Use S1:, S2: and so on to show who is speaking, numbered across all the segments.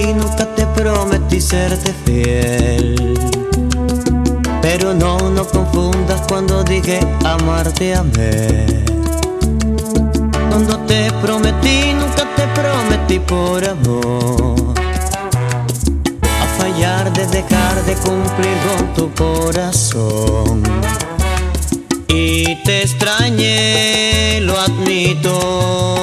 S1: nunca te prometí serte fiel. Pero no, no confundas cuando dije amarte amé. Cuando te prometí, nunca te prometí por amor. A fallar de dejar de cumplir con tu corazón. Y te extrañé, lo admito.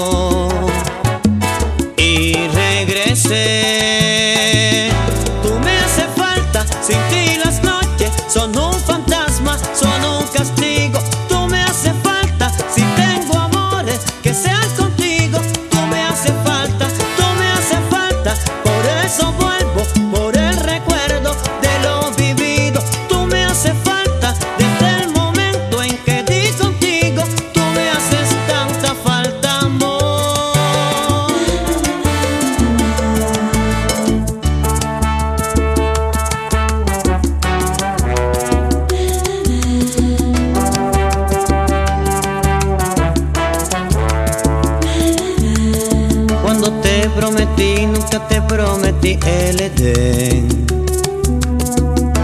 S1: prometí el Edén.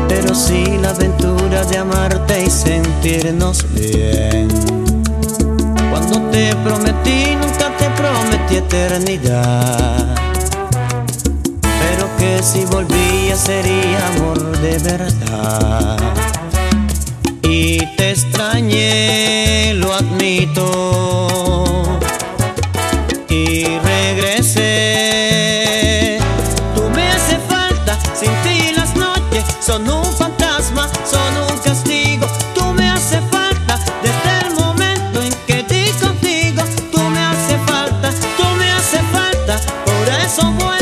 S1: Pero sí la aventura de amarte y sentirnos bien. Cuando te prometí, nunca te prometí eternidad. Pero que si volvía sería amor de verdad. son un fantasma, son un castigo. Tú me hace falta desde el momento en que di contigo. Tú me hace falta, tú me hace falta, por eso
S2: voy.